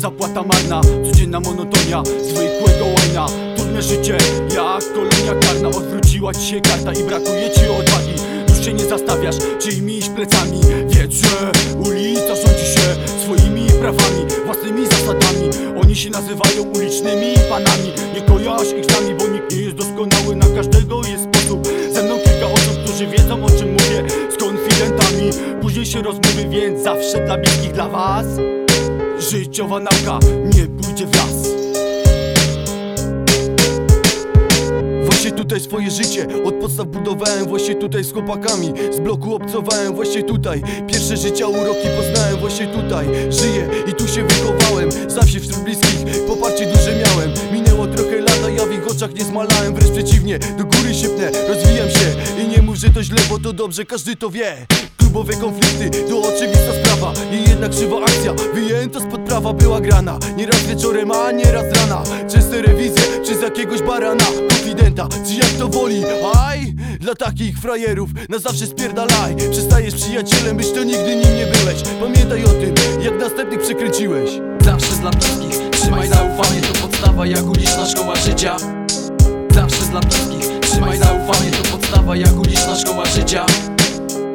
zapłata marna Codzienna monotonia, zwykłego łajna Trudne życie, jak kolonia karna Odwróciła ci się karta i brakuje ci odwagi. Już się nie zastawiasz, czyimiś plecami. Wiedz, że ulica rządzi się swoimi prawami Własnymi zasadami. Oni się nazywają ulicznymi panami. Nie kojarz ich z nami, bo nikt nie jest doskonały Na każdego jest sposób. Ze mną kilka osób, którzy wiedzą o czym mówię Z konfidentami. Później się rozmówi, więc zawsze dla bliskich dla was Życiowa nauka nie pójdzie w las. Właśnie tutaj swoje życie od podstaw budowałem Właśnie tutaj z chłopakami z bloku obcowałem Właśnie tutaj. Pierwsze życia uroki poznałem Właśnie tutaj. Żyję i tu się wychowałem Zawsze wśród bliskich poparcie duże miałem. Minęło trochę lata, ja w ich oczach nie zmalałem Wręcz przeciwnie, do góry szybnę, rozwijam to źle, bo to dobrze, każdy to wie. Klubowe konflikty to oczywista sprawa I jednak krzywa akcja. Wyjęta spod prawa była grana Nieraz wieczorem, a nieraz rana. Częste rewizje przez jakiegoś barana Konfidenta, czy jak to woli. Aj, dla takich frajerów na zawsze spierdalaj. Przestajesz przyjacielem, byś to nigdy nim nie byłeś. Pamiętaj o tym, jak następnych przekręciłeś. Zawsze dla bliskich Trzymaj zaufanie, to podstawa jak uliczna szkoła życia. Zawsze dla bliskich Trzymaj zaufanie, to podstawa jak uliczna szkoła życia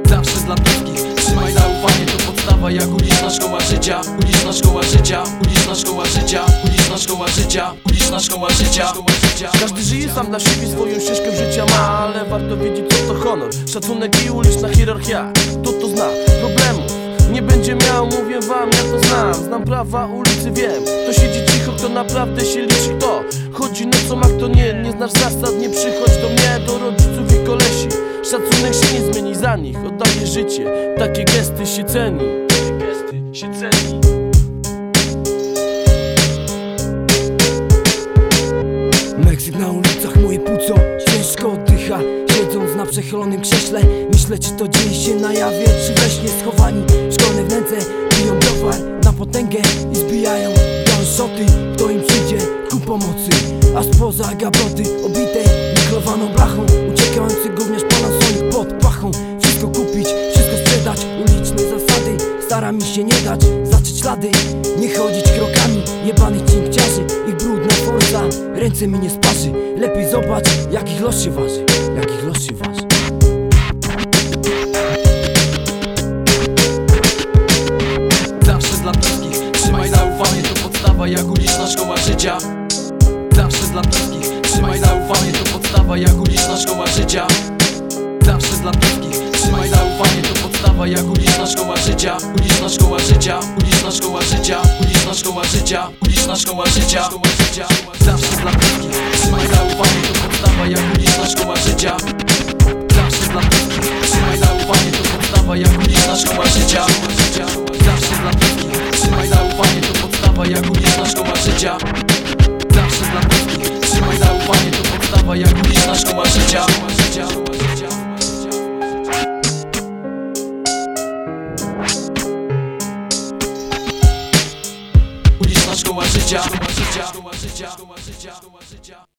Zawsze dla bliskich Trzymaj zaufanie, to podstawa. Jak uliczna szkoła życia. Uliczna szkoła życia. Uliczna szkoła życia. Uliczna szkoła życia. Uliczna szkoła życia. Każdy żyje sam dla siebie, swoją ścieżkę życia ma Ale warto wiedzieć co to honor. Szacunek i uliczna hierarchia. To to zna? Problemów nie będzie miał, mówię wam, ja to znam. Znam prawa ulicy, wiem. To siedzi cicho, kto naprawdę się liczy. Kto chodzi nocą, a kto nie. Nie znasz zasad, nie przychodź do mnie Do rodziców Szacunek się nie zmieni za nich Oddaję życie, takie gesty się ceni. Takie gesty się ceni. Meksyk na ulicach, moje płuco ciężko oddycha. Siedząc na przechylonym krześle Myślę czy to dzieje się na jawie Czy we śnie schowani. Szkolne wnęce Piją browar na potęgę I zbijają szoty Kto im przyjdzie ku pomocy. A spoza gabroty obitej Mikrowaną blachą Uciekający gówniarz pana Jebanych cinkciarzy Ich brudna forza Ręce mi nie sparzy. Lepiej zobacz jakich los się waży Jakich los się waży. Zawsze dla bliskich Trzymaj zaufanie, to podstawa jak uliczna szkoła życia. Zawsze dla bliskich Trzymaj zaufanie, to podstawa jak uliczna szkoła życia podstawa jak uliczna szkoła życia. Uliczna szkoła życia. Uliczna szkoła życia. Uliczna szkoła życia. Uliczna szkoła życia. Zawsze dla bliskich Trzymaj zaufanie, to podstawa jak uliczna szkoła życia. Zawsze dla bliskich Trzymaj zaufanie, to podstawa jak uliczna szkoła życia. Zawsze dla bliskich Trzymaj zaufanie, to podstawa jak uliczna szkoła życia. Zawsze dla bliskich Trzymaj zaufanie, to podstawa jak uliczna szkoła życia Что ваша часть?